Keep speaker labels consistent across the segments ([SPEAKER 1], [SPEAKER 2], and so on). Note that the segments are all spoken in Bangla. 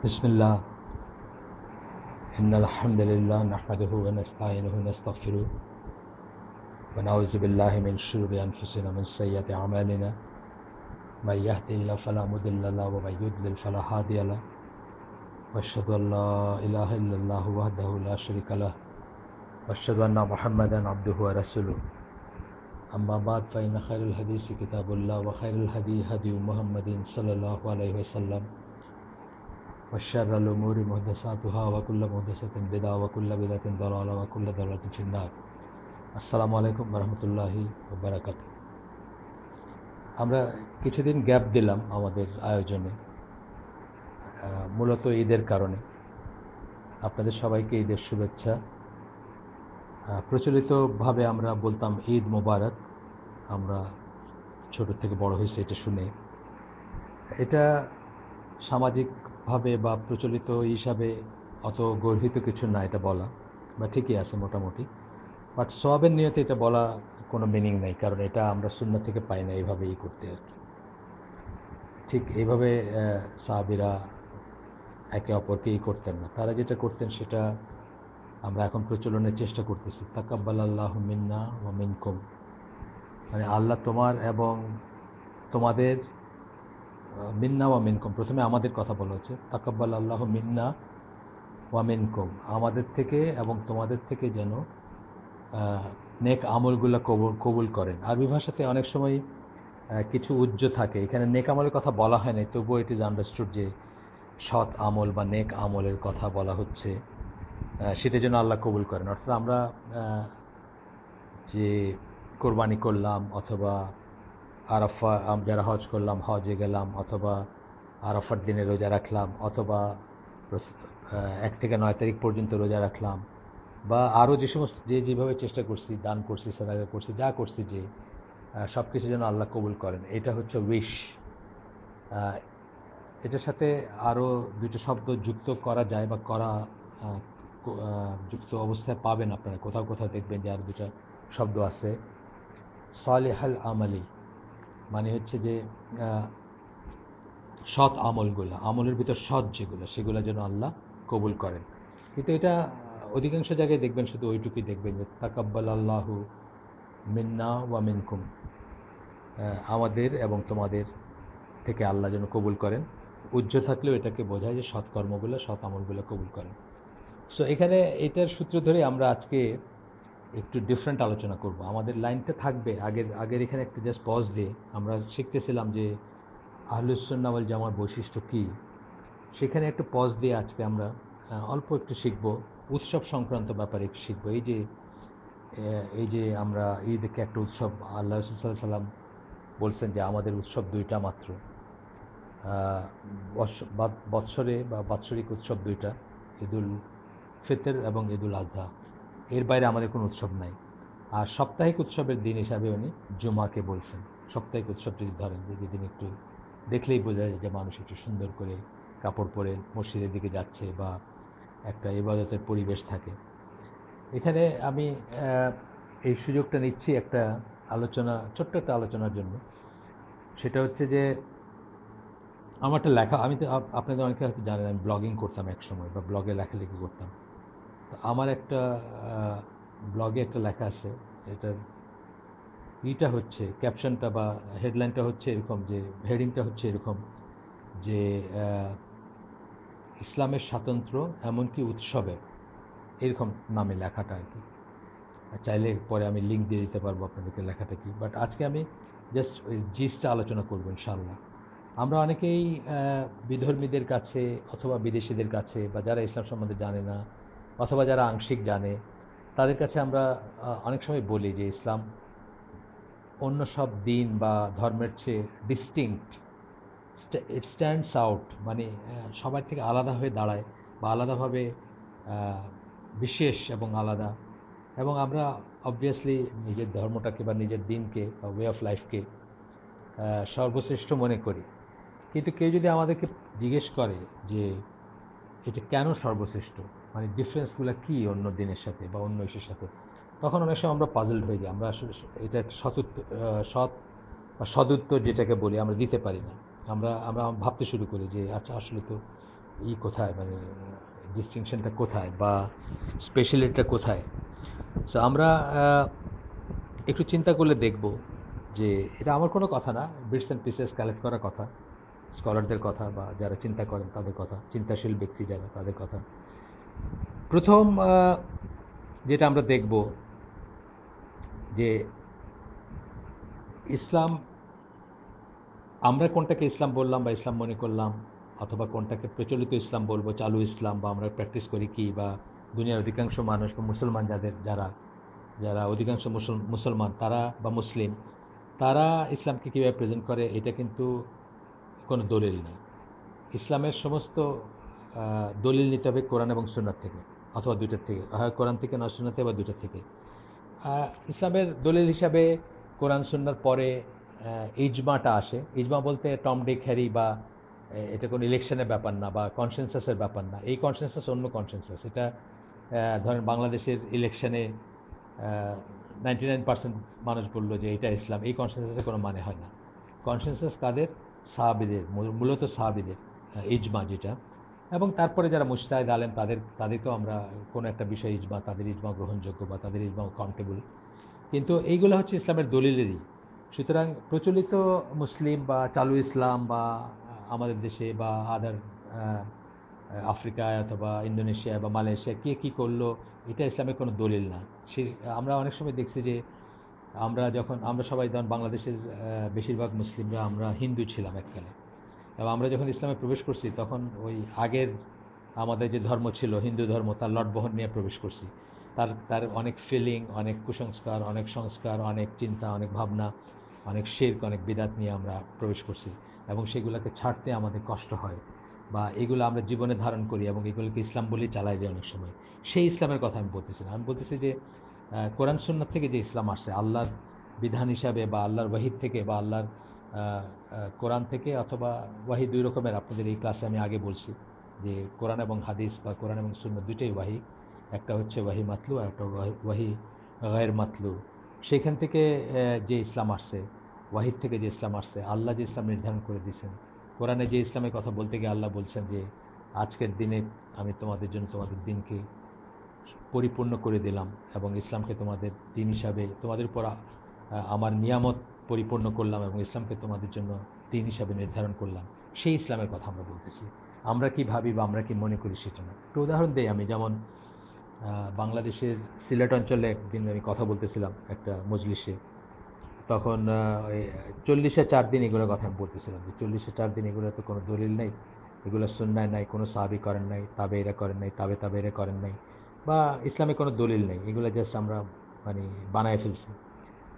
[SPEAKER 1] بسم الله. إن الحمد لله نحمده ونستعينه ونستغفره. ونعوذ بالله من شرور أنفسنا ومن سيئات أعمالنا. من يهده الله فلا مضل له ومن يضلل فلا هادي له. وأشهد أن لا إله إلا الله وحده لا شريك له. وأشهد أن محمدا عبده ورسوله. أما بعد فإن خير الحديث كتاب الله وخير الهدي هدي محمد صلى الله عليه وسلم. وشر الأمور محدثاتها وكل محدثة بدعة وكل بدعة ضلالة وكل ضلالة في النار আসসালামু আলাইকুম রহমতুল্লাহি বারাকাত আমরা কিছুদিন গ্যাপ দিলাম আমাদের আয়োজনে আহ, মূলত ঈদের কারণে আপনাদের সবাইকে ঈদের শুভেচ্ছা আহ, প্রচলিতভাবে আমরা বলতাম ঈদ মোবারক আমরা ছোট থেকে বড় হয়েছে এটা শুনে এটা সামাজিকভাবে বা প্রচলিত হিসাবে অত গর্হিত কিছু না এটা বলা, বা ঠিকই আছে মোটামুটি। বাট সোয়াবের নিয়তে এটা বলা কোনো মিনিং নেই, কারণ এটা আমরা শূন্য থেকে পাই না, এইভাবেই করতে আর কি। ঠিক এইভাবে সাহাবিরা একে অপরকেই করতেন না। তারা যেটা করতেন সেটা আমরা এখন প্রচলনের চেষ্টা করতেছি। তাকাব্বাল আল্লাহ মিন্না ও মিনকুম। মানে আল্লাহ তোমার এবং তোমাদের মিন্না ওয়া মিনকুম। প্রথমে আমাদের কথা বলা হচ্ছে, তাকাব্বাল আল্লাহ মিন্না ওয়া মিনকুম। আমাদের থেকে এবং তোমাদের থেকে যেন নেক আমলগুলো কবুল কবুল করেন। আরবি ভাষাতে অনেক সময় কিছু উজ্জ থাকে। এখানে নেক আমলের কথা বলা হয় তবুও ইট ইজ আন্ডারস্টুড যে সৎ আমল বা নেক আমলের কথা বলা হচ্ছে সেটা যেন আল্লাহ কবুল করেন। অর্থাৎ আমরা যে কোরবানি করলাম অথবা আরাফা যারা হজ করলাম, হজে গেলাম, অথবা আরাফার দিনে রোজা রাখলাম, অথবা এক থেকে নয় তারিখ পর্যন্ত রোজা রাখলাম, বা আরও যে সমস্ত, যে যেভাবে চেষ্টা করছি, দান করছি সাদাগা করছি, যা করছি যে সব কিছু যেন আল্লাহ কবুল করেন। এটা হচ্ছে উইশ এটার সাথে আরও দুটো শব্দ যুক্ত করা যায় বা করা যুক্ত অবস্থায় পাবেন আপনারা। কোথাও কোথাও দেখবেন যে আরও দুটো শব্দ আছে। সালেহাল আমালি। মানে হচ্ছে যে সৎ আমলগুলো, আমলের ভিতর সৎ যেগুলো, সেগুলো যেন আল্লাহ কবুল করেন। কিন্তু এটা অধিকাংশ জায়গায় দেখবেন, শুধু ওইটুকুই দেখবেন যে তাকাব্বাল আল্লাহু মিন্না ওয়া মিনকুম। আমাদের এবং তোমাদের থেকে আল্লাহ যেন কবুল করেন। উজ্জ্ব থাকলেও এটাকে বোঝায় যে সৎকর্মগুলো সৎ আমলগুলো কবুল করেন। সো এখানে এটার সূত্র ধরে আমরা আজকে একটু ডিফারেন্ট আলোচনা করব। আমাদের লাইনটা থাকবে। আগের আগের এখানে একটা জাস্ট পজ দিয়ে আমরা শিখতেছিলাম যে আহলুসন্নাওয়াল জামার বৈশিষ্ট্য কী? সেখানে একটু পজ দিয়ে আজকে আমরা অল্প একটু শিখব। উৎসব সংক্রান্ত ব্যাপারে একটু শিখব। এই যে এই যে আমরা ঈদকে একটা উৎসব, আল্লাহ সাল্লাম বলছেন যে আমাদের উৎসব দুইটা মাত্র। বৎসরে বা বাৎসরিক উৎসব দুইটা। ঈদুল ফিতর এবং ঈদুল আজহা এর বাইরে আমাদের কোনো উৎসব নাই। আর সাপ্তাহিক উৎসবের দিন হিসাবে উনি জুমাকে বলছেন। সাপ্তাহিক উৎসব যদি ধরেন যে যেদিন একটু দেখলেই বোঝা যায় যে মানুষ একটু সুন্দর করে কাপড় পরে মসজিদের দিকে যাচ্ছে বা একটা ইবাদতের পরিবেশ থাকে। এখানে আমি এই সুযোগটা নিচ্ছি একটা আলোচনা, ছোট্ট একটা আলোচনার জন্য। সেটা হচ্ছে যে আমার একটা লেখা, আমি তো আপ- আপনাদের অনেকে হয়তো জানেন, আমি ব্লগিং করতাম এক সময় বা ব্লগে লেখালেখি করতাম। আমার একটা ব্লগে একটা লেখা আছে, এটার ইটা হচ্ছে ক্যাপশনটা বা হেডলাইনটা হচ্ছে এরকম যে হেডিংটা হচ্ছে এরকম যে ইসলামের স্বাতন্ত্র্য এমনকি উৎসবে, এরকম নামে লেখাটা আর কি। চাইলে পরে আমি লিঙ্ক দিয়ে দিতে পারব আপনাদেরকে লেখাটা কি। বাট আজকে আমি জাস্ট ওই জিসটা আলোচনা করব ইনশাল্লাহ আমরা অনেকেই বিধর্মীদের কাছে অথবা বিদেশিদের কাছে বা যারা ইসলাম সম্বন্ধে জানে না অথবা যারা আংশিক জানে, তাদের কাছে আমরা অনেক সময় বলি যে ইসলাম অন্য সব দিন বা ধর্মের চেয়ে ডিস্টিংক্ট ইট স্ট্যান্ডস আউট মানে সবার থেকে আলাদা হয়ে দাঁড়ায় বা আলাদাভাবে বিশেষ এবং আলাদা। এবং আমরা অবভিয়াসলি নিজের ধর্মটাকে বা নিজের দিনকে বা ওয়ে অফ লাইফকে সর্বশ্রেষ্ঠ মনে করি। কিন্তু কেউ যদি আমাদেরকে জিজ্ঞেস করে যে এটা কেন সর্বশ্রেষ্ঠ মানে ডিফারেন্সগুলো কী অন্য দিনের সাথে বা অন্য ইসের সাথে? তখন অনেক সময় আমরা পাজলড হয়ে যাই। আমরা আসলে এটা সতুত্ব সৎ বা সদুত্তর যেটাকে বলি, আমরা দিতে পারি না। আমরা আমরা ভাবতে শুরু করি যে আচ্ছা আসলে তো ই কোথায়? মানে ডিস্টিংশনটা কোথায় বা স্পেশালিটিটা কোথায়? সো আমরা একটু চিন্তা করলে দেখব যে, এটা আমার কোনো কথা না। বিটস অ্যান্ড পিসেস কালেক্ট করার কথা। স্কলারদের কথা বা যারা চিন্তা করেন তাদের কথা। চিন্তাশীল ব্যক্তি যারা, তাদের কথা। প্রথম যেটা আমরা দেখব যে ইসলাম, আমরা কোনটাকে ইসলাম বললাম বা ইসলাম মনে করলাম, অথবা কোনটাকে প্রচলিত ইসলাম বলব, চালু ইসলাম বা আমরা প্র্যাকটিস করি কি, বা দুনিয়ার অধিকাংশ মানুষ বা মুসলমান যাদের, যারা যারা অধিকাংশ মুসলমান, তারা বা মুসলিম, তারা ইসলামকে কীভাবে প্রেজেন্ট করে, এটা কিন্তু কোনো দলিল নেই। ইসলামের সমস্ত দলিল নিতে হবে কোরআন এবং সুন্নাত থেকে, অথবা দুইটার থেকে। হয় কোরআন থেকে নয়, সুন্নাত থেকে বা দুইটার থেকে। ইসলামের দলিল হিসাবে কোরআন, সুন্নার পরে ইজমাটা আসে। ইজমা বলতে টম, ডিক, হ্যারি বা এটা কোনো ইলেকশনের ব্যাপার না বা কনসেনসাসের ব্যাপার না। এই কনসেনসাস অন্য কনসেনসাস। এটা ধরেন বাংলাদেশের ইলেকশনে নাইনটি নাইন পার্সেন্ট মানুষ বলল যে এটা ইসলাম। এই কনসেনসাসের কোনো মানে হয় না। কনসেনসাস কাদের? সাহাবিদের, মূল- মূলত সাহাবিদের ইজমা যেটা। এবং তারপরে যারা মুস্তাহিদ আলেম, তাদের, তাদেরকেও আমরা কোনো একটা বিষয় ইজমা, তাদের ইজমা গ্রহণযোগ্য বা তাদের ইজমা কাউন্টেবল কিন্তু এইগুলো হচ্ছে ইসলামের দলিলেরই। সুতরাং প্রচলিত মুসলিম বা চালু ইসলাম বা আমাদের দেশে বা আদার আফ্রিকায় অথবা ইন্দোনেশিয়া বা মালয়েশিয়া কে কী করল, এটা ইসলামের কোনো দলিল না। সে, আমরা অনেক সময় দেখছি যে আমরা যখন, আমরা সবাই যখন বাংলাদেশের বেশিরভাগ মুসলিমরা আমরা হিন্দু ছিলাম এককালে। এবং আমরা যখন ইসলামে প্রবেশ করছি, তখন ওই আগের আমাদের যে ধর্ম ছিল, হিন্দু ধর্ম, তার লটবহন নিয়ে প্রবেশ করছি। তার তার অনেক ফিলিং অনেক কুসংস্কার, অনেক সংস্কার, অনেক চিন্তা, অনেক ভাবনা, অনেক শেরক অনেক বিদাত নিয়ে আমরা প্রবেশ করছি এবং সেগুলোকে ছাড়তে আমাদের কষ্ট হয় বা এগুলো আমরা জীবনে ধারণ করি এবং এগুলোকে ইসলাম বলেই চালাই যায় অনেক সময়। সেই ইসলামের কথা আমি বলতেছি আমি বলতেছি যে কোরআন সুন্নাত থেকে যে ইসলাম আসছে, আল্লাহর বিধান হিসাবে বা আল্লাহর ওয়াহিদ থেকে বা আল্লাহর কোরআন থেকে অথবা ওয়াহি দুই রকমের। আপনাদের এই ক্লাসে আমি আগে বলছি যে কোরআন এবং হাদিস বা কোরআন এবং সুন্নাত দুটোই ওয়াহি। একটা হচ্ছে ওয়াহি মাতলু আর একটা ওয়াহি- ওয়াহি গায়ের মাতলু। সেখান থেকে যে ইসলাম আসছে ওয়াহিদ থেকে যে ইসলাম আসছে, আল্লাহ যে ইসলাম নির্ধারণ করে দিয়েছেন। কোরআনে যে ইসলামের কথা বলতে গিয়ে আল্লাহ বলছেন যে, আজকের দিনে আমি তোমাদের জন্য তোমাদের দিনকে পরিপূর্ণ করে দিলাম এবং ইসলামকে তোমাদের দিন হিসাবে, তোমাদের উপর আমার নিয়ামত পরিপূর্ণ করলাম এবং ইসলামকে তোমাদের জন্য দিন হিসাবে নির্ধারণ করলাম। সেই ইসলামের কথা আমরা বলতেছি। আমরা কি ভাবি বা আমরা কি মনে করি সেটা না। একটা উদাহরণ দেই আমি। যেমন বাংলাদেশের সিলেট অঞ্চলে একদিন আমি কথা বলতেছিলাম একটা মজলিসে। তখন চল্লিশে চার দিন এগুলোর কথা আমি বলতেছিলাম যে চল্লিশে চার দিন এগুলো তো কোনো দলিল নেই। এগুলো সুন্নায় নাই, কোনো সাহাবি করেন নাই তাবে এরা করেন নাই, তাবে তাবে এরা করেন নাই বা ইসলামে কোনো দলিল নেই। এগুলো জাস্ট আমরা মানে বানায় ফেলছি।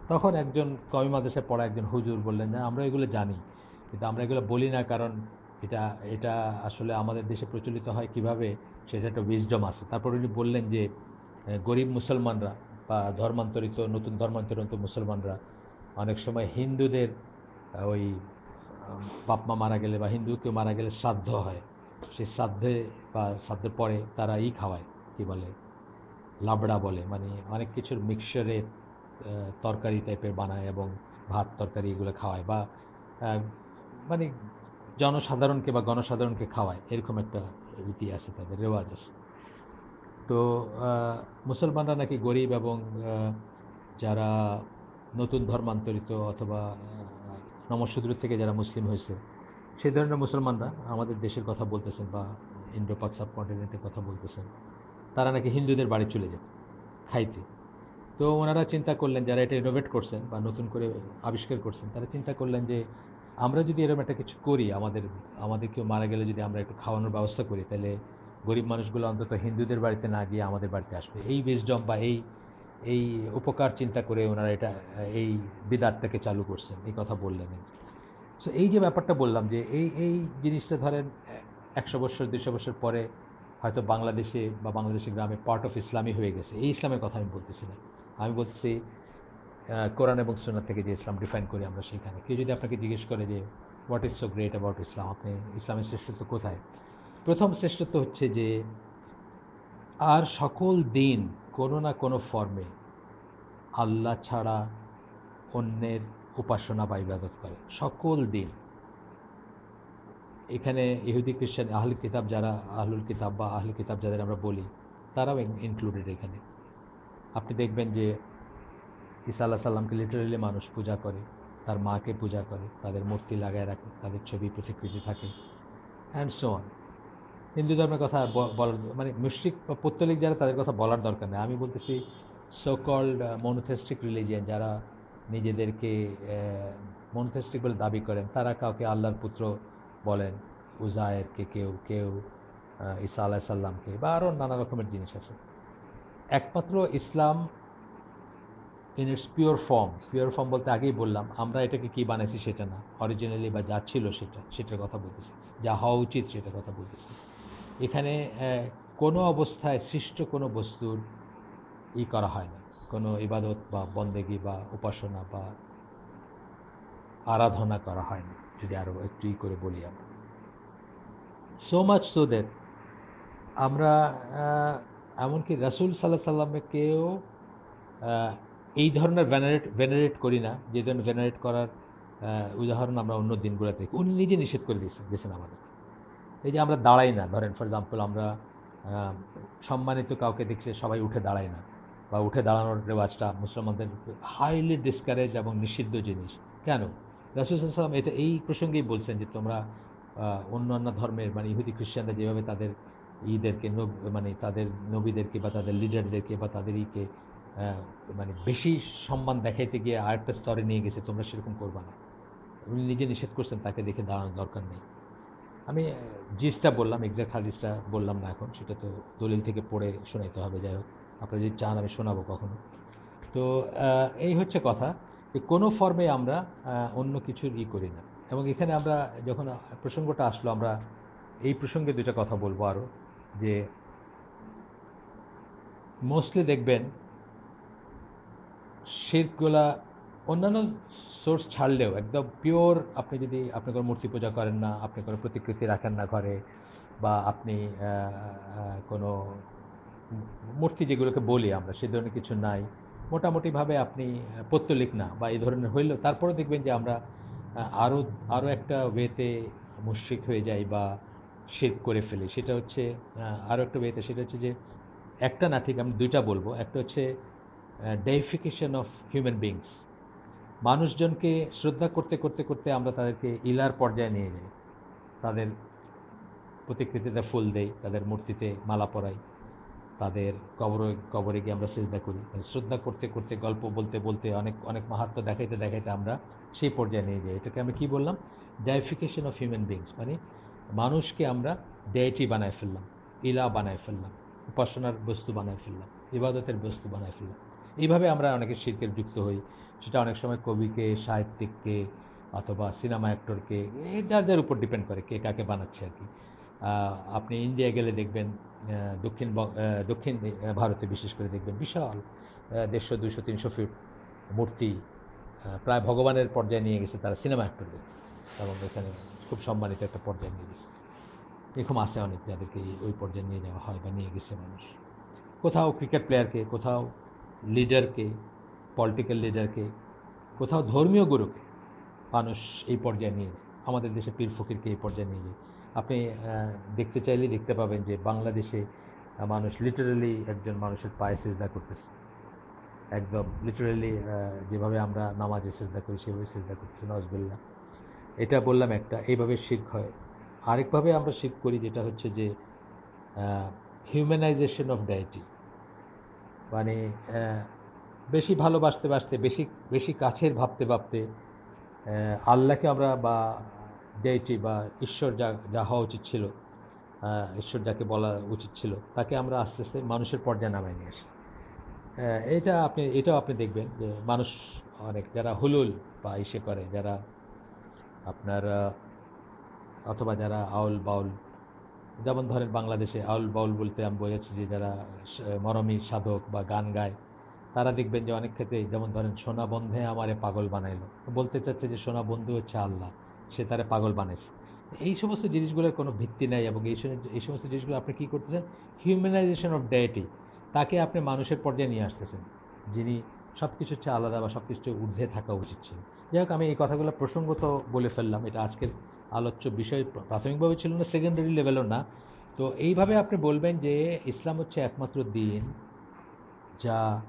[SPEAKER 1] তখন একজন কমি মাদ্রাসায় পড়া একজন হুজুর বললেন যে আমরা এগুলো জানি কিন্তু আমরা এগুলো বলি না কারণ এটা এটা আসলে আমাদের দেশে প্রচলিত হয় কীভাবে সেটা একটা উইজডম আছে। তারপর উনি বললেন যে গরিব মুসলমানরা বা ধর্মান্তরিত নতুন ধর্মান্তরিত মুসলমানরা অনেক সময় হিন্দুদের ওই আহ, বাপ মা মারা গেলে বা হিন্দু কেউ মারা গেলে শ্রাদ্ধ হয়। সেই শ্রাদ্ধে বা শ্রাদ্ধের পরে তারা ই খাওয়ায় কি বলে? লাবড়া বলে মানে অনেক কিছুর মিক্সচারে তরকারি টাইপের বানায় এবং ভাত তরকারি এগুলো খাওয়ায় বা মানে জনসাধারণকে বা গণসাধারণকে খাওয়ায় এরকম একটা রীতি আছে তাদের রেওয়াজ আছে। তো মুসলমানরা নাকি গরিব এবং যারা নতুন ধর্মান্তরিত অথবা আহ, থেকে যারা মুসলিম হয়েছে সেই ধরনের মুসলমানরা আমাদের দেশের কথা বলতেছেন বা ইন্ডো পাক সাবকন্টিনেন্টের কথা বলতেছেন তারা নাকি হিন্দুদের বাড়ি চলে যেত খাইতে। তো ওনারা চিন্তা করলেন যারা এটা ইনোভেট করছেন বা নতুন করে আবিষ্কার করছেন, তারা চিন্তা করলেন যে আমরা যদি এরকম একটা কিছু করি, আমাদের আমাদের কেউ মারা গেলে যদি আমরা একটু খাওয়ানোর ব্যবস্থা করি, তাহলে গরিব মানুষগুলো অন্তত হিন্দুদের বাড়িতে না গিয়ে আমাদের বাড়িতে আসবে। এই বিজডম বা এই এই উপকার চিন্তা করে ওনারা এটা, এই বিদাতটাকে চালু করছেন, এই কথা বললেন সো এই যে ব্যাপারটা বললাম যে এই এই জিনিসটা ধরেন একশো বছর, দুশো বছর পরে হয়তো বাংলাদেশে বা বাংলাদেশের গ্রামে পার্ট অফ ইসলামই হয়ে গেছে। এই ইসলামের কথা আমি বলতেছি না। আমি বলছি কোরআন এবং সুন্নাত থেকে যে ইসলাম ডিফাইন করি আমরা সেখানে। কেউ যদি আপনাকে জিজ্ঞেস করে যে what is so great about Islam আপনি ইসলামের শ্রেষ্ঠত্ব কোথায়? প্রথম শ্রেষ্ঠত্ব হচ্ছে যে, আর সকল দিন কোনো না কোনো ফর্মে আল্লাহ ছাড়া অন্যের উপাসনা বা ইবাদত করে। সকল দিন। এখানে ইহুদি, খ্রিস্টান আহল কিতাব যারা, আহলুল কিতাব বা আহল কিতাব যাদের আমরা বলি, তারাও ইনক্লুডেড এখানে। আপনি দেখবেন যে ঈসা আল্লাহ সাল্লামকে লিটারেলি মানুষ পূজা করে, তার মাকে পূজা করে, তাদের মূর্তি লাগায় রাখে, তাদের ছবি প্রতিকৃতি থাকে অ্যান্ড সো অন হিন্দু ধর্মের কথা বলার মানে মুশ্রিক বা পত্তলিক যারা, তাদের কথা বলার দরকার নেই। আমি বলতেছি সো কল্ড মনোথেস্টিক রিলিজিয়ান যারা নিজেদেরকে মনোথেস্টিক বলে দাবি করেন, তারা কাউকে আল্লাহর পুত্র বলেন, উজায়েরকে কেউ কেউ ঈসা আলাহ সাল্লামকে বা আরও নানা রকমের জিনিস আছে। একমাত্র Islam in its pure form pure form বলতে আগেই বললাম, আমরা এটাকে কি বানাইছি সেটা না অরিজিনালি বা যা ছিল সেটা, সেটার কথা বলতেছি, যা হওয়া উচিত সেটার কথা বলতেছি। এখানে কোনো অবস্থায় সৃষ্ট কোনো বস্তুর ই করা হয় না, কোনো ইবাদত বা বন্দেগি বা উপাসনা বা আরাধনা করা হয় না, যদি আরও একটু ই করে বলি আমরা। সো মাচ সো দ্যাট আমরা এমনকি রাসুল সাল্লাহ সাল্লামকেও এই ধরনের ভেনারেট ভেনারেট করি না। যে ধরনের ভেনারেট করার উদাহরণ আমরা অন্য দিনগুলোতে দেখি। উনি নিজে নিষেধ করে দিয়েছেন দিয়েছেন আমাদের। এই যে আমরা দাঁড়াই না, ধরেন ফর এক্সাম্পল আমরা সম্মানিত কাউকে দেখলে সবাই উঠে দাঁড়ায় না বা উঠে দাঁড়ানোর রেওয়াজটা মুসলমানদের হাইলি ডিসকারেজ এবং নিষিদ্ধ জিনিস। কেন? রাসুলাম এটা এই প্রসঙ্গেই বলছেন যে তোমরা অন্য অন্য ধর্মের মানে ইহুদি, খ্রিস্টানরা যেভাবে তাদের ঈদেরকে মানে তাদের নবীদেরকে বা তাদের লিডারদেরকে বা তাদের ইকে মানে বেশি সম্মান দেখাইতে গিয়ে আরেকটা স্তরে নিয়ে গেছে, তোমরা সেরকম করবা না। উনি নিজে নিষেধ করছেন, তাকে দেখে দাঁড়ানোর দরকার নেই। আমি জিসটা বললাম এক্সাক্ট হাদিসটা বললাম না এখন, সেটা তো দলিল থেকে পড়ে শোনাইতে হবে, যাই হোক। আপনারা যদি চান, আমি শোনাবো কখনো। তো এই হচ্ছে কথা যে কোনো ফর্মে আমরা অন্য কিছুর ই করি না। এবং এখানে আমরা যখন প্রসঙ্গটা আসলো, আমরা এই প্রসঙ্গে দুটা কথা বলব আরও যে মোস্টলি দেখবেন শিরকগুলা অন্যান্য সোর্স ছাড়লেও একদম পিওর আপনি যদি আপনি কোনো মূর্তি পূজা করেন না, আপনি কোনো প্রতিকৃতি রাখেন না ঘরে বা আপনি কোনো মূর্তি যেগুলোকে বলি আমরা, সে ধরনের কিছু নাই। মোটামুটিভাবে আপনি পৌত্তলিক না বা এই ধরনের হইলেও তারপরে দেখবেন যে আমরা আরও আরও একটা ওয়েতে মুশ্রিক হয়ে যাই বা শেদ করে ফেলি। সেটা হচ্ছে আরও একটা ওয়েতে সেটা হচ্ছে যে, একটা না ঠিক আমি দুইটা বলব। একটা হচ্ছে ডেইফিকেশন অফ হিউম্যান বিংস মানুষজনকে শ্রদ্ধা করতে করতে করতে আমরা তাদেরকে ইলার পর্যায়ে নিয়ে যাই। তাদের প্রতিকৃতিতে ফুল দেই, তাদের মূর্তিতে মালা পরাই, তাদের কবরে কবরে গিয়ে আমরা শ্রদ্ধা করি। মানে শ্রদ্ধা করতে করতে, গল্প বলতে বলতে অনেক অনেক মাহাত্ম দেখাইতে দেখাইতে আমরা সেই পর্যায়ে নিয়ে যাই। এটাকে আমি কি বললাম? ডাইফিকেশন অফ হিউম্যান বিংস মানে মানুষকে আমরা ডেইটি বানায় ফেললাম, ইলা বানায় ফেললাম, উপাসনার বস্তু বানায় ফেললাম, ইবাদতের বস্তু বানায় ফেললাম। এইভাবে আমরা অনেকে শিল্পের যুক্ত হই, সেটা অনেক সময় কবিকে, সাহিত্যিককে অথবা সিনেমা অ্যাক্টরকে যার উপর ডিপেন্ড করে কে কাকে বানাচ্ছে আর কি। আপনি ইন্ডিয়া গেলে দেখবেন দক্ষিণ দক্ষিণ ভারতে বিশেষ করে দেখবেন বিশাল দেড়শো দুশো তিনশো ফিট মূর্তি প্রায় ভগবানের পর্যায়ে নিয়ে গেছে তারা সিনেমা অ্যাক্টরদের। এবং এখানে খুব সম্মানিত একটা পর্যায়ে নিয়ে গেছে। এরকম আছে অনেক যাদেরকে ওই পর্যায়ে নিয়ে যাওয়া হয় বা নিয়ে গেছে মানুষ। কোথাও ক্রিকেট প্লেয়ারকে কোথাও লিডারকে পলিটিক্যাল লিডারকে কোথাও ধর্মীয় গুরুকে মানুষ এই পর্যায়ে নিয়ে আমাদের দেশে পীর ফকিরকে এই পর্যায়ে নিয়ে যায়। আপনি দেখতে চাইলেই দেখতে পাবেন যে বাংলাদেশে মানুষ লিটারালি একজন মানুষের পায়ে সেজদা করতেছে। একদম লিটারালি যেভাবে আমরা নামাজে সেজদা করি, সেভাবে সেজদা করতেছে নজবুল্লাহ এটা বললাম একটা, এইভাবে শির্ক হয়। আরেকভাবে আমরা শির্ক করি যেটা হচ্ছে যে হিউম্যানাইজেশন অফ ডায়েটি মানে বেশি ভালোবাসতে বাসতে, বেশি বেশি কাছের ভাবতে ভাবতে আল্লাহকে আমরা বা ডেইটি বা ঈশ্বর যা যা হওয়া উচিত ছিল ঈশ্বর যাকে বলা উচিত ছিল, তাকে আমরা আস্তে আস্তে মানুষের পর্যায়ে নামায় নিয়ে আসি। এটা আপনি, এটাও আপনি দেখবেন যে মানুষ অনেক, যারা হুলুল বা ইসে করে, যারা আপনার, অথবা যারা আউল বাউল, যেমন ধরেন বাংলাদেশে আউল বাউল বলতে আমি বোঝাচ্ছি যে যারা মরমী সাধক বা গান গায়, তারা দেখবেন যে অনেক ক্ষেত্রে যেমন ধরেন সোনা বন্ধে আমারে পাগল বানাইলো। বলতে চাচ্ছে যে সোনা বন্ধু হচ্ছে আল্লাহ, সে তারে পাগল বানাইছে। এই সমস্ত জিনিসগুলোর কোনো ভিত্তি নাই এবং এই এই সমস্ত জিনিসগুলো আপনি কী করতেছেন? হিউম্যানাইজেশন অফ ডেটি তাকে আপনি মানুষের পর্যায়ে নিয়ে আসতেছেন, যিনি সব কিছু হচ্ছে আলাদা বা সব কিছু ঊর্ধ্বে থাকা উচিত ছিল। যাই আমি এই কথাগুলো প্রসঙ্গত বলে ফেললাম। এটা আজকের আলোচ্য বিষয়, প্রাথমিকভাবে ছিল না সেকেন্ডারি লেভেলও না। তো এইভাবে আপনি বলবেন যে ইসলাম হচ্ছে একমাত্র দিন যা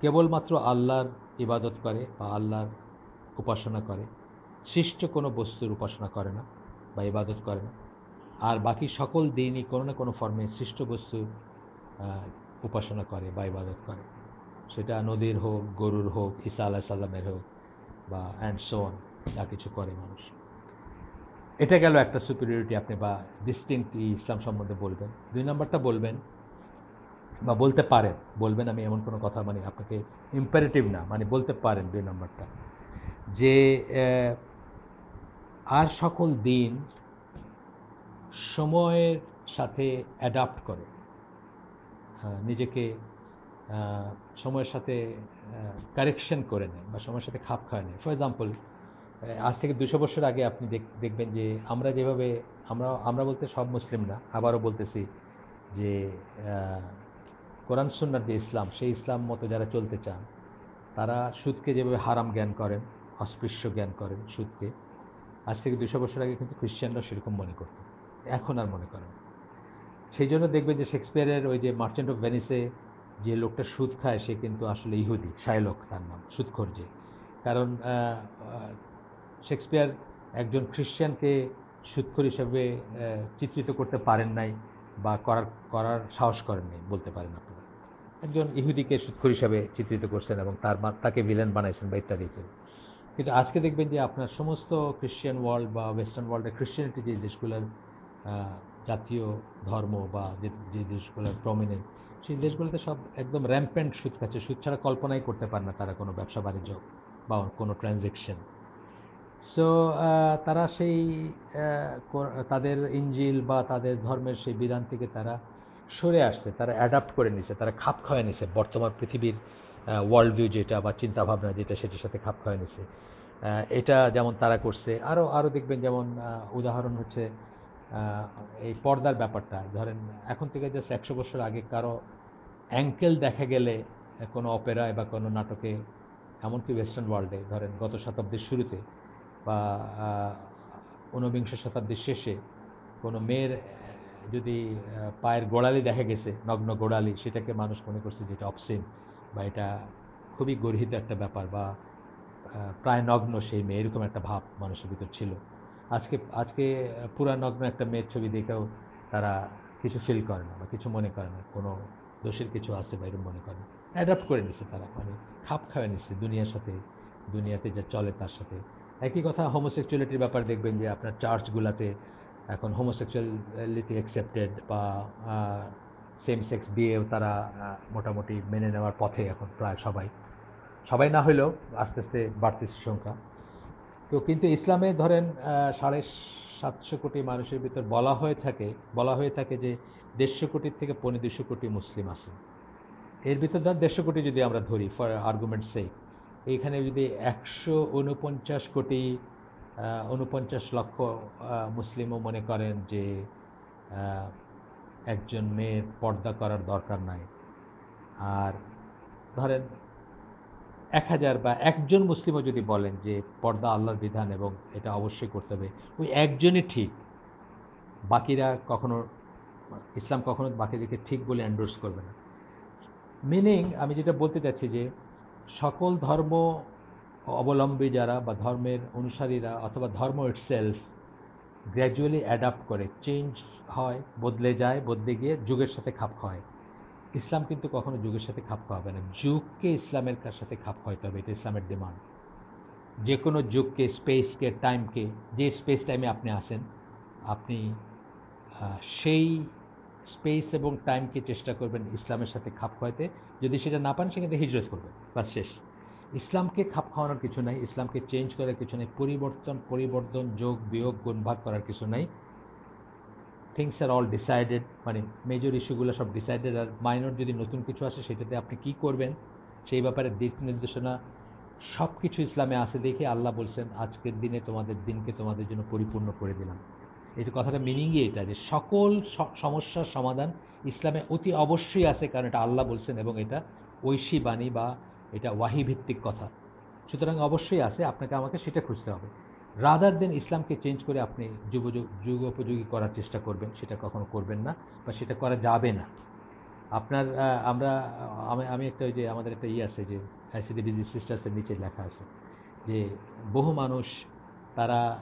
[SPEAKER 1] কেবলমাত্র আল্লাহর ইবাদত করে বা আল্লাহর উপাসনা করে। সৃষ্ট কোনো বস্তুর উপাসনা করে না বা ইবাদত করে না। আর বাকি সকল দিনই কোনো না কোনো ফর্মে সৃষ্ট বস্তুর উপাসনা করে বা ইবাদত করে। সেটা নদীর হোক, গরুর হোক, ঈসা আল্লাহ সাল্লামের হোক বা অ্যান্ড সোন যা কিছু করে মানুষ। এটা গেল একটা সুপিরিয়রিটি আপনি বা ডিস্টিংক্টলি ইসলাম সম্বন্ধে বলবেন। দুই নম্বরটা বলবেন, বা বলতে পারেন। বলবেন আমি এমন কোনো কথা মানে আপনাকে ইম্পারেটিভ না মানে বলতে পারেন দুই নম্বরটা। যে আর সকল দিন সময়ের সাথে অ্যাডাপ্ট করে। নিজেকে সময়ের সাথে কারেকশন করে নেয় বা সময়ের সাথে খাপ খায় নেয়। ফর এক্সাম্পল আজ থেকে দুশো বছর আগে আপনি দেখবেন যে আমরা যেভাবে, আমরা আমরা বলতে সব মুসলিম না আবারও বলতেছি যে কোরআন সুন্নার যে ইসলাম, সেই ইসলাম মতো যারা চলতে চান, তারা সুদকে যেভাবে হারাম জ্ঞান করেন, অস্পৃশ্য জ্ঞান করেন সুদকে, আজ থেকে দুশো বছর আগে কিন্তু খ্রিশ্চানরা সেরকম মনে করত। এখন আর মনে করেন সেই জন্য দেখবেন যে শেক্সপিয়ারের ওই যে মার্চেন্ট অফ ভেনিসে যে লোকটা সুদ খায় সে কিন্তু আসলে ইহুদি শায়লক তার নাম, সুদখোর যে। কারণ শেক্সপিয়ার একজন খ্রিশ্চানকে সুদখোর হিসাবে চিত্রিত করতে পারেন নাই বা করার করার সাহস করেন নাই, বলতে পারেন আপনারা। একজন ইহুদিকে সুদখোর হিসাবে চিত্রিত করছেন এবং তার তাকে ভিলেন বানাইছেন বা ইত্যাদি ইত্যাদি। কিন্তু আজকে দেখবেন যে আপনার সমস্ত খ্রিশ্চান ওয়ার্ল্ড বা ওয়েস্টার্ন ওয়ার্ল্ডে খ্রিশ্চানিটি যে দেশগুলোর জাতীয় ধর্ম বা যে যে দেশগুলোর প্রমিনেন্ট সেই দেশগুলোতে সব একদম র্যাম্পেন্ট সুদ খাচ্ছে। সুদ ছাড়া কল্পনাই করতে পারে না তারা কোনো ব্যবসা, বাণিজ্য বা কোনো ট্রানজেকশন সো তারা সেই তাদের ইঞ্জিল বা তাদের ধর্মের সেই বিধান থেকে তারা সরে আসছে। তারা অ্যাডাপ্ট করে নিছে, তারা খাপ খাওয়া নিছে। বর্তমান পৃথিবীর ওয়ার্ল্ড ভিউ যেটা বা চিন্তাভাবনা যেটা, সেটির সাথে খাপ খাওয়া নিছে। এটা যেমন তারা করছে আরও আরও দেখবেন যেমন উদাহরণ হচ্ছে এই পর্দার ব্যাপারটা। ধরেন, এখন থেকে জাস্ট একশো বছর আগে কারও অ্যাঙ্কেল দেখা গেলে কোনো অপেরায় বা কোনো নাটকে, এমনকি ওয়েস্টার্ন ওয়ার্ল্ডে ধরেন গত শতাব্দীর শুরুতে বা ঊনবিংশ শতাব্দীর শেষে কোনো মেয়ের, যদি পায়ের গোড়ালি দেখা গেছে, নগ্ন গোড়ালি, সেটাকে মানুষ মনে করছে যেটা অপসিন বা এটা খুবই গর্হিত একটা ব্যাপার বা প্রায় নগ্ন সেই মেয়ে, এরকম একটা ভাব মানুষের ভিতর ছিল। আজকে আজকে পুরা নগ্ন একটা মেয়ের ছবি দেখেও তারা কিছু ফিল করে না বা কিছু মনে করে না। কোনো দোষের কিছু আছে বা এরকম মনে করে না। অ্যাডাপ্ট করে নিচ্ছে তারা। মানে খাপ খাওয়া নিচ্ছে দুনিয়ার সাথে, দুনিয়াতে যা চলে তার সাথে। একই কথা হোমোসেক্সুয়ালিটির ব্যাপার দেখবেন যে আপনার চার্চগুলোতে এখন হোমোসেক্সুয়ালিটি অ্যাকসেপ্টেড বা সেম সেক্স বিয়েও তারা মোটামুটি মেনে নেওয়ার পথে এখন প্রায় সবাই। সবাই না হলেও আস্তে আস্তে বাড়তেছে সংখ্যা। তো কিন্তু ইসলামে ধরেন সাড়ে সাতশো কোটি মানুষের ভিতর বলা হয়ে থাকে, বলা হয়ে থাকে যে দেড়শো কোটির থেকে পনেরো দুশো কোটি মুসলিম আছে। এর ভিতর ধর দেড়শো কোটি যদি আমরা ধরি ফর আর্গুমেন্ট সেই এইখানে যদি একশো উনপঞ্চাশ কোটি উনপঞ্চাশ লক্ষ মুসলিমও মনে করেন যে একজন মেয়ের পর্দা করার দরকার নাই। আর ধরেন এক হাজার বা একজন মুসলিমও যদি বলেন যে পর্দা আল্লাহর বিধান এবং এটা অবশ্যই করতে হবে, ওই একজনই ঠিক। বাকিরা কখনো, ইসলাম কখনো বাকিদেরকে ঠিক বলে অ্যান্ডোর্স করবে না। মিনিং আমি যেটা বলতে চাচ্ছি যে সকল ধর্ম অবলম্বী যারা বা ধর্মের অনুসারীরা অথবা ধর্ম ইটসেলফ গ্র্যাজুয়ালি অ্যাডাপ্ট করে চেঞ্জ হয়, বদলে যায়, বদলে গিয়ে যুগের সাথে খাপ খায়। ইসলাম কিন্তু কখনো যুগের সাথে খাপ খাওয়াবে না। যুগকে ইসলামের সাথে খাপ খাওয়াতে হবে? এটা ইসলামের ডিমান্ড যে কোনো যুগকে স্পেসকে টাইমকে যে স্পেস টাইমে আপনি আসেন আপনি সেই স্পেস এবং টাইমকে চেষ্টা করবেন ইসলামের সাথে খাপ খাওয়াতে যদি সেটা না পান, সেখানে হিজরত করবেন। বা শেষ। ইসলামকে খাপ খাওয়ানোর কিছু নাই। ইসলামকে চেঞ্জ করার কিছু নেই। পরিবর্তন পরিবর্তন যোগ, বিয়োগ, গুণভাগ করার কিছু নাই। থিংস আর অল ডিসাইডেড মানে মেজর ইস্যুগুলো সব ডিসাইডেড আর মাইনর যদি নতুন কিছু আসে, সেটাতে আপনি কি করবেন? সেই ব্যাপারে দিক নির্দেশনা সব কিছু ইসলামে আসে দেখে আল্লাহ বলছেন, আজকের দিনে তোমাদের দিনকে তোমাদের জন্য পরিপূর্ণ করে দিলাম। এই কথাটা মিনিংই এটা, যে সকল সমস্যার সমাধান ইসলামে অতি অবশ্যই আছে, কারণ এটা আল্লাহ বলছেন এবং এটা ঐশী বাণী বা এটা ওয়াহি ভিত্তিক কথা। সুতরাং অবশ্যই আছে, আপনাকে আমাকে সেটা খুঁজতে হবে। রাদার দেন ইসলামকে চেঞ্জ করে আপনি যুব যুগ উপযোগী করার চেষ্টা করবেন, সেটা কখনো করবেন না বা সেটা করা যাবে না। আপনার আমরা, আমি একটা ওই যে, আমাদের একটা ইয়ে আছে যে আইসিডি বিজি সিস্টার্সের নিচে লেখা আছে যে, বহু মানুষ তারা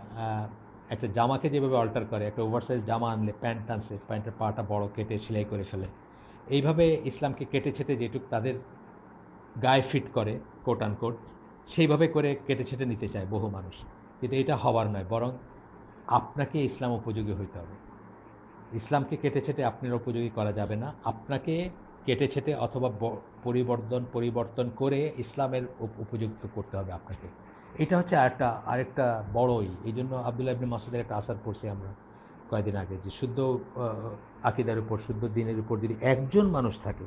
[SPEAKER 1] একটা জামাকে যেভাবে অল্টার করে, একটা ওভারসাইজ জামা আনলে প্যান্ট টানছে প্যান্টের পাটা বড় কেটে সেলাই করে ফেলে। এইভাবে ইসলামকে কেটে ছেটে যেটুক তাদের গায়ে ফিট করে কোট আন কোট সেইভাবে করে কেটে ছেটে নিতে চায় বহু মানুষ। কিন্তু এটা হওয়ার নয়, বরং আপনাকে ইসলাম উপযোগী হইতে হবে। ইসলামকে কেটে ছেটে আপনার উপযোগী করা যাবে না। আপনাকে কেটে ছেটে অথবা পরিবর্তন পরিবর্তন করে ইসলামের উপযুক্ত করতে হবে আপনাকে। এটা হচ্ছে আরেকটা আরেকটা বড়ই এই জন্য আবদুল্লাহ ইবনে মাসুদের একটা আসার পড়ছি আমরা কয়েকদিন আগে, যে শুদ্ধ আকিদার উপর, শুদ্ধ দিনের উপর যদি একজন মানুষ থাকে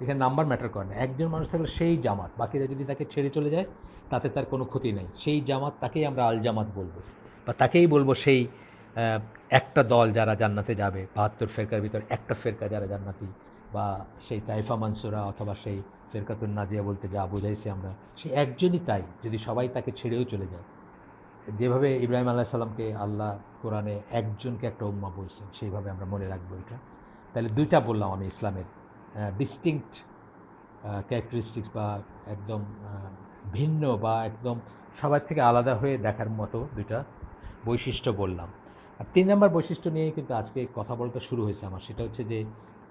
[SPEAKER 1] এখানে নাম্বার ম্যাটার করে না। একজন মানুষ থাকলে সেই জামাত, বাকিরা যদি তাকে ছেড়ে চলে যায়, তাতে তার কোনো ক্ষতি নেই। সেই জামাত তাকেই আমরা আল জামাত বলব। বা তাকেই বলব সেই একটা দল যারা জান্নাতে যাবে, বাহাত্তর ফেরকার ভিতর একটা ফেরকা যারা জান্নাতি, বা সেই তাইফা মানসুরা অথবা সেই ফেরকাতুন নাজিয়া বলতে যা বোঝাইছি আমরা, সে একজনই তাই, যদি সবাই তাকে ছেড়েও চলে যায়। যেভাবে ইব্রাহিম আল্লাহ সাল্লামকে আল্লাহ কোরআনে একজনকে একটা উম্মা বলছেন, সেইভাবে আমরা মনে রাখব এটা। তাহলে দুইটা বললাম আমি ইসলামের। ডিস্টিংক্ট ক্যারেক্টারিস্টিক্স বা একদম ভিন্ন বা একদম সবার থেকে আলাদা হয়ে দেখার মতো দুটা বৈশিষ্ট্য বললাম। আর তিন নম্বর বৈশিষ্ট্য নিয়ে কিন্তু আজকে কথা বলতে শুরু হয়েছে আমার। সেটা হচ্ছে যে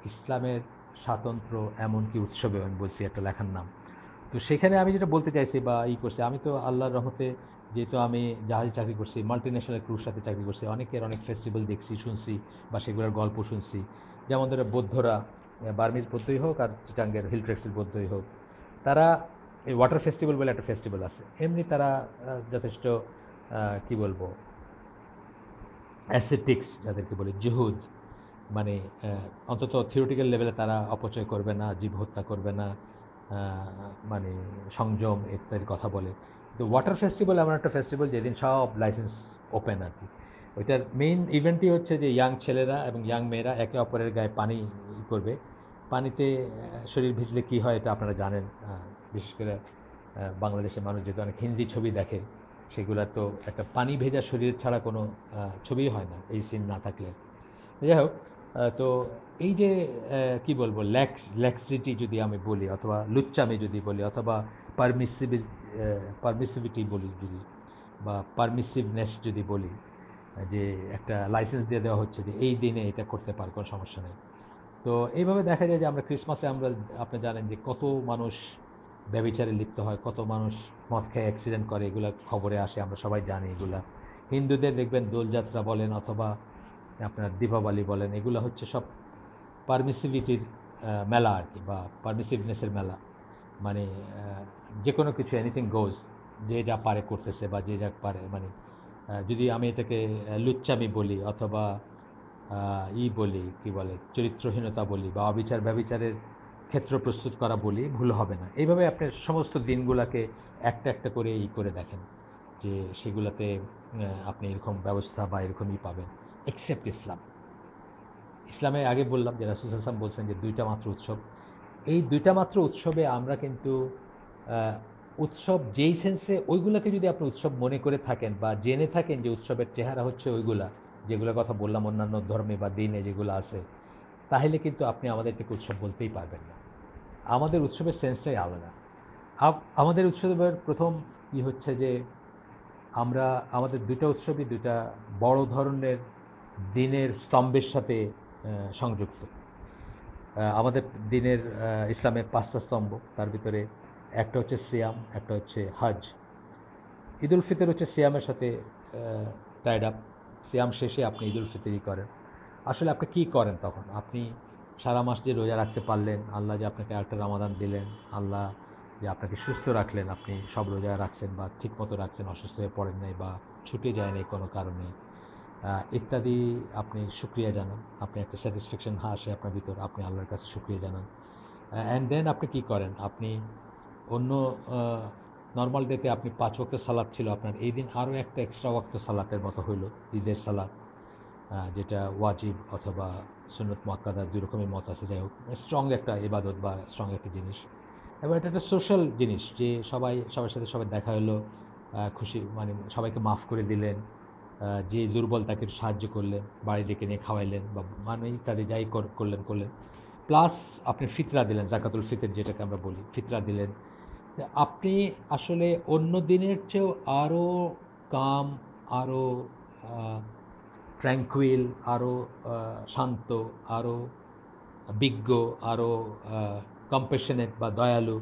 [SPEAKER 1] ইসলামের স্বাতন্ত্র এমনকি উৎসবে, আমি বলছি একটা লেখার নাম। তো সেখানে আমি যেটা বলতে চাইছি বা ই করছি, আমি তো আল্লাহর রহমতে যেহেতু আমি জাহাজে চাকরি করছি মাল্টি ন্যাশনাল ক্রুর সাথে চাকরি করছি, অনেকের অনেক ফেস্টিভ্যাল দেখছি, শুনছি বা সেগুলোর গল্প শুনছি। যেমন ধরো বৌদ্ধরা বার্মিজ বৌদ্ধই হোক আর চিটাঙ্গের হিল ট্রেক্সের বৌদ্ধই হোক, তারা এই ওয়াটার ফেস্টিভ্যাল বলে একটা ফেস্টিভ্যাল আছে। এমনি তারা যথেষ্ট কি বলব অ্যাসেটিক্স যাদেরকে বলি, জুহুদ মানে অন্তত থিওরিটিক্যাল লেভেলে তারা অপচয় করবে না, জীব হত্যা করবে না মানে সংযম ইত্যাদির কথা বলে। তো ওয়াটার ফেস্টিভ্যাল এমন একটা ফেস্টিভ্যাল যেদিন সব লাইসেন্স ওপেন আর কি। ওইটার মেইন ইভেন্টই হচ্ছে যে ইয়াং ছেলেরা এবং ইয়াং মেয়েরা একে অপরের গায়ে পানি করবে। পানিতে শরীর ভিজলে কি হয় এটা আপনারা জানেন। বিশেষ করে বাংলাদেশের মানুষ যেহেতু অনেক হিন্দি ছবি দেখে, সেগুলা তো একটা পানি ভেজা শরীর ছাড়া কোনো ছবিই হয় না, এই সিন না থাকলে। যাই হোক তো এই যে কি বলব ল্যাক্স ল্যাক্সিটি যদি আমি বলি, অথবা লুচ্চামি যদি বলি, অথবা পারমিসিবি পারমিসিভিটি বলি যদি, বা পারমিসিভনেস যদি বলি, যে একটা লাইসেন্স দিয়ে দেওয়া হচ্ছে যে, এই দিনে এটা করতে পার, কোনো সমস্যা নেই। তো এইভাবে দেখা যায় যে আমরা ক্রিসমাসে আমরা, আপনি জানেন যে কত মানুষ ব্যবিচারে লিপ্ত হয়, কত মানুষ মদ খেয়ে অ্যাক্সিডেন্ট করে, এগুলো খবরে আসে, আমরা সবাই জানি এগুলা। হিন্দুদের দেখবেন দোলযাত্রা বলেন অথবা আপনার দীপাবলি বলেন, এগুলো হচ্ছে সব পারমিসিভিটির মেলা আর কি বা পারমিসিভনেসের মেলা। মানে যে কোনো কিছু এনিথিং গোজ যে যা পারে করতেছে বা যে যা পারে মানে যদি আমি এটাকে লুচ্চামি বলি অথবা ই বলি, কি বলে, চরিত্রহীনতা বলি বা অবিচার ব্যবিচারের ক্ষেত্র প্রস্তুত করা বলি, ভুল হবে না। এইভাবে আপনি সমস্ত দিনগুলোকে একটা একটা করে ই করে দেখেন যে সেগুলোতে আপনি এরকম ব্যবস্থা বা এরকমই পাবেন এক্সেপ্ট ইসলাম। ইসলামে আগে বললাম যে রাসুল হাসান বলছেন যে দুইটা মাত্র উৎসব। এই দুইটা মাত্র উৎসবে আমরা কিন্তু উৎসব যেই সেন্সে ওইগুলোকে যদি আপনি উৎসব মনে করে থাকেন বা জেনে থাকেন যে উৎসবের চেহারা হচ্ছে ওইগুলা যেগুলোর কথা বললাম অন্যান্য ধর্মে বা দিনে যেগুলো আছে, তাহলে কিন্তু আপনি আমাদেরকে উৎসব বলতেই পারবেন না। আমাদের উৎসবের সেন্সটাই আলাদা। আমাদের উৎসবের প্রথম কি হচ্ছে যে আমরা, আমাদের দুইটা উৎসবই দুইটা বড় ধরনের দিনের স্তম্ভের সাথে সংযুক্ত। আমাদের দিনের ইসলামের পাঁচটা স্তম্ভ, তার ভিতরে একটা হচ্ছে সিয়াম, একটা হচ্ছে হজ। ঈদুল ফিতর হচ্ছে সিয়ামের সাথে টাইড আপ সিয়াম শেষে আপনি ঈদুল ফিতরই করেন। আসলে আপনি কি করেন তখন? আপনি সারা মাস যে রোজা রাখতে পারলেন, আল্লাহ যে আপনাকে একটা রামাদান দিলেন, আল্লাহ যে আপনাকে সুস্থ রাখলেন, আপনি সব রোজা রাখছেন বা ঠিক মতো রাখছেন, অসুস্থ হয়ে পড়েন নাই বা ছুটে যায় নাই কোনো কারণে ইত্যাদি আপনি সুক্রিয়া জানান। আপনি একটা স্যাটিসফ্যাকশন আসে আপনার ভিতর, আপনি আল্লাহর কাছে সুক্রিয়া জানান। অ্যান্ড দেন আপনি কি করেন? আপনি অন্য নর্মাল ডেতে আপনি পাঁচ ওয়াক্ত সালাদ ছিল আপনার। এই দিন আরও একটা এক্সট্রা ওয়াক্ত সালাতের মতো হইল, ঈদের সালাদ যেটা ওয়াজিব অথবা সুন্নত মক্কাদার দুই রকমের মত আছে, যাই হোক স্ট্রং একটা ইবাদত বা স্ট্রং একটা জিনিস। এবং এটা একটা সোশ্যাল জিনিস যে সবাই, সবার সাথে সবাই দেখা হলো খুশি মানে সবাইকে মাফ করে দিলেন যে দুর্বল তাকে সাহায্য করলেন বাড়ি ডেকে নিয়ে খাওয়াইলেন বা মানে ইত্যাদি যাই করলেন করলেন। প্লাস আপনি ফিতরা দিলেন, জাকাতুল ফিতর যেটাকে আমরা বলি, ফিতরা দিলেন আপনি আসলে অন্য দিনের চেয়েও আরও কাম আরও ট্র্যাঙ্কুইল আরও শান্ত আরও বিজ্ঞ আরও কম্পেশনেট বা দয়ালু,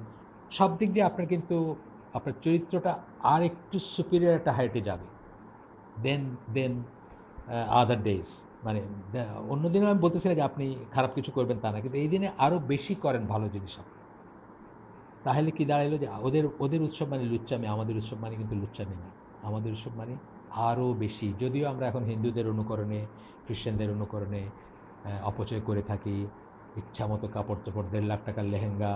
[SPEAKER 1] সব দিক দিয়ে আপনার কিন্তু আপনার চরিত্রটা আর একটু সুপিরিয়ার একটা হাইটে যাবে দেন দেন আদার ডেজ মানে অন্য দিনে আমি বলতেছি না যে আপনি খারাপ কিছু করবেন তা না, কিন্তু এই দিনে আরও বেশি করেন ভালো জিনিস তাহলে কি দাঁড়াইলো যে ওদের ওদের উৎসব মানে লুচ্চামি, আমাদের উৎসব মানে কিন্তু লুচ্চামি না। আমাদের উৎসব মানে আরও বেশি। যদিও আমরা এখন হিন্দুদের অনুকরণে খ্রিশ্চানদের অনুকরণে অপচয় করে থাকি ইচ্ছা মতো কাপড় চোপড় দেড় লাখ টাকার লেহেঙ্গা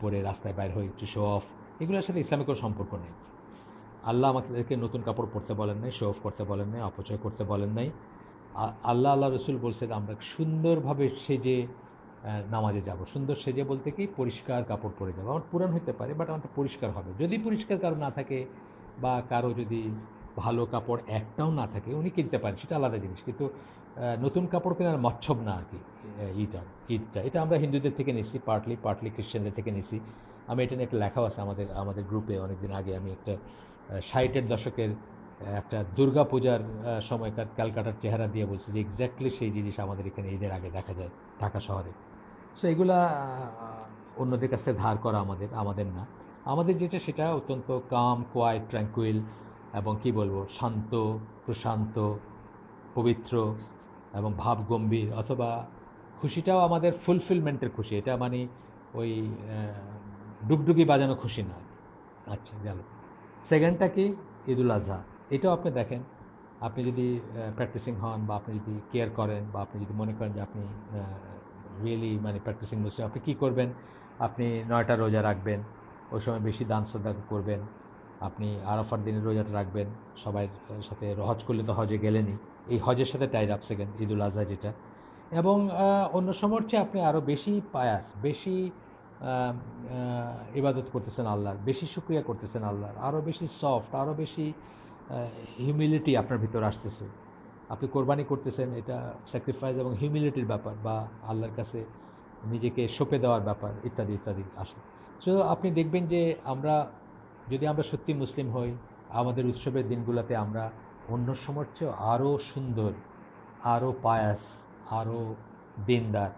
[SPEAKER 1] পরে রাস্তায় বাইর হয়ে একটু শো অফ এগুলোর সাথে ইসলামিক কোনো সম্পর্ক নেই। আল্লাহ আমাদেরকে নতুন কাপড় পরতে বলেন নাই শো অফ করতে বলেন নাই, অপচয় করতে বলেন নাই। আল্লাহ আল্লাহ রসুল বলছেন, আমরা সুন্দরভাবে সেজে নামাজে যাব। সুন্দর সেজে বলতে কি পরিষ্কার কাপড় পরে যাব। আমার পুরান হতে পারে বাট আমাদের পরিষ্কার হবে। যদি পরিষ্কার কারও না থাকে বা কারও যদি ভালো কাপড় একটাও না থাকে, উনি কিনতে পারেন, সেটা আলাদা জিনিস। কিন্তু নতুন কাপড় কেনার মচ্ছব না আর কি ঈদটা ঈদটা। এটা আমরা হিন্দুদের থেকে নিছি পার্টলি পার্টলি খ্রিশ্চানদের থেকে নিছি আমি এটা নিয়ে একটা লেখাও আছে আমাদের আমাদের গ্রুপে অনেকদিন আগে আমি একটা ষাটের দশকের একটা দুর্গা পূজার সময়কার ক্যালকাটার চেহারা দিয়ে বলছি যে এক্স্যাক্টলি সেই জিনিস আমাদের এখানে ঈদের আগে দেখা যায় ঢাকা শহরে। সো এগুলা অন্যদের কাছে ধার করা আমাদের আমাদের না। আমাদের যেটা, সেটা অত্যন্ত কাম কোয়াইট ট্র্যাঙ্কুইল এবং কি বলব, শান্ত, প্রশান্ত, পবিত্র এবং ভাব গম্ভীর অথবা খুশিটাও আমাদের ফুলফিলমেন্টের খুশি। এটা মানে ওই ডুগডুগি বাজানো খুশি না। আচ্ছা গেল। সেকেন্ডটা কি? ঈদুল আজহা। এটাও আপনি দেখেন। আপনি যদি প্র্যাকটিসিং হন বা আপনি যদি কেয়ার করেন বা আপনি যদি মনে করেন যে আপনি রিয়েলি মানে প্র্যাকটিসিং মুসলিম আপনি কী করবেন? আপনি নয়টা রোজা রাখবেন, ওই সময় বেশি দান শ্রদ্ধা করবেন, আপনি আরাফার দিনে রোজাটা রাখবেন, সবাই সাথে হজ করলে তো হজে গেলেনি এই হজের সাথে tie up second Eidul Adha যেটা। এবং অন্য সময়ের চেয়ে আপনি আরও বেশি পায়াস, বেশি ইবাদত করতেছেন আল্লাহর, বেশি সুক্রিয়া করতেছেন আল্লাহর আরও বেশি সফট আরও বেশি হিউমিলিটি আপনার ভিতর আসতেছে। আপনি কোরবানি করতেছেন, এটা স্যাক্রিফাইস এবং হিউমিলিটির ব্যাপার বা আল্লাহর কাছে নিজেকে সঁপে দেওয়ার ব্যাপার, ইত্যাদি ইত্যাদি আসে। সো আপনি দেখবেন যে আমরা, যদি আমরা সত্যি মুসলিম হই, আমাদের উৎসবের দিনগুলোতে আমরা অন্য সময়ের আরও সুন্দর আরও পায়াস আরও দিনদার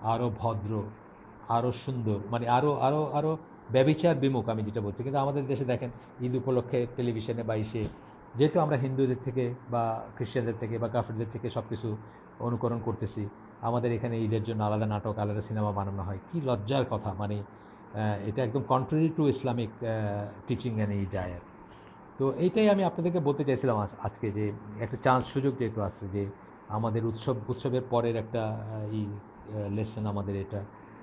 [SPEAKER 1] আরও ভদ্র আরও সুন্দর মানে আরও আরও আরও ব্যবিচার বিমুখ আমি যেটা বলছি। কিন্তু আমাদের দেশে দেখেন, ঈদ উপলক্ষে টেলিভিশনে বা ইসে যেহেতু আমরা হিন্দুদের থেকে বা খ্রিস্টানদের থেকে বা কাফিরদের থেকে সব কিছু অনুকরণ করতেছি, আমাদের এখানে ঈদের জন্য আলাদা নাটক, আলাদা সিনেমা বানানো হয়। কি লজ্জার কথা মানে এটা একদম contrary to Islamic teaching and এই যায় তো এইটাই আমি আপনাদেরকে বলতে চাইছিলাম আজকে যে একটা চান্স সুযোগ যেহেতু আছে যে আমাদের উৎসব, উৎসবের পরের একটা এই লেসন আমাদের এটা।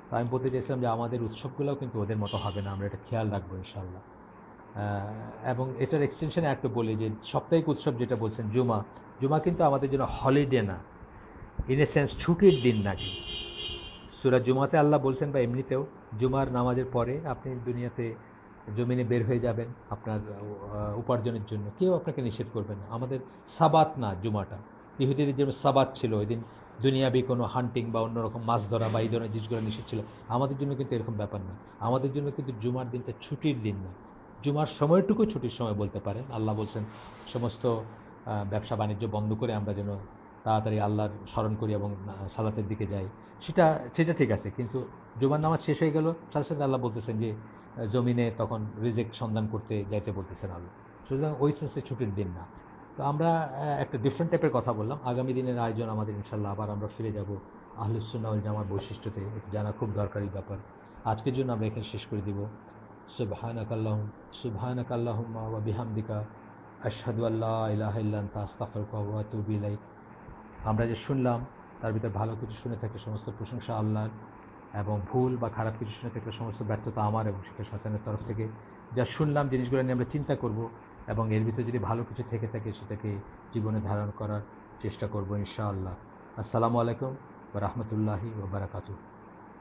[SPEAKER 1] তো আমি বলতে চাইছিলাম যে আমাদের উৎসবগুলোও কিন্তু ওদের মতো হবে না, আমরা এটা খেয়াল রাখব ইনশাল্লাহ এবং এটার এক্সটেনশনে একটা বলি যে সাপ্তাহিক উৎসব যেটা বলছেন জুমা জুমা কিন্তু আমাদের জন্য হলিডে না। ইন এ সেন্স ছুটির দিন নাকি সুরা জুমাতে আল্লাহ বলছেন বা এমনিতেও জুমার নামাজের পরে আপনি দুনিয়াতে জমিনে বের হয়ে যাবেন আপনার উপার্জনের জন্য। কেউ আপনাকে নিষেধ করবে না। আমাদের সাবাত না জুমাটা। ইহুদিদের যেমন সাবাত ছিল। ওই দিন দুনিয়াবি কোনো হান্টিং বা অন্যরকম মাছ ধরা বা এই ধরনের জিনিসগুলো নিষেধ ছিল। আমাদের জন্য কিন্তু এরকম ব্যাপার না। আমাদের জন্য কিন্তু জুমার দিনটা ছুটির দিন না। জুমার সময়টুকু ছুটির সময় বলতে পারেন। আল্লাহ বলছেন, সমস্ত ব্যবসা বাণিজ্য বন্ধ করে আমরা যেন তাড়াতাড়ি আল্লাহর স্মরণ করি এবং সালাতের দিকে যাই। সেটা সেটা ঠিক আছে, কিন্তু জুমার নামাজ শেষ হয়ে গেল, সাথে সাথে আল্লাহ বলতেছেন যে জমিনে তখন রিজেক্ট সন্ধান করতে যাইতে বলতেছেন আল্লাহ। সুতরাং ওই সেন্সে ছুটির দিন না। তো আমরা একটা ডিফারেন্ট টাইপের কথা বললাম। আগামী দিনের আয়োজন আমাদের ইনশাল্লাহ আবার আমরা ফিরে যাব আহলুসুল্লাহ জামার বৈশিষ্ট্যতে। জানা খুব দরকারি ব্যাপার। আজকের জন্য আমরা এখানে শেষ করে দিব। আমরা যে শুনলাম, তার ভিতরে ভালো কিছু শুনে থাকলে সমস্ত প্রশংসা আল্লাহর এবং ভুল বা খারাপ কিছু শুনে থাকলে সমস্ত ব্যর্থতা আমার এবং শিক্ষা সন্তানের তরফ থেকে। যা শুনলাম, জিনিসগুলো নিয়ে আমরা চিন্তা করব এবং এর ভিতরে যদি ভালো কিছু থেকে থাকে, সেটাকে জীবনে ধারণ করার চেষ্টা করব ইনশাআল্লাহ। আসসালামু আলাইকুম রহমতুল্লাহি ওবরাকাতু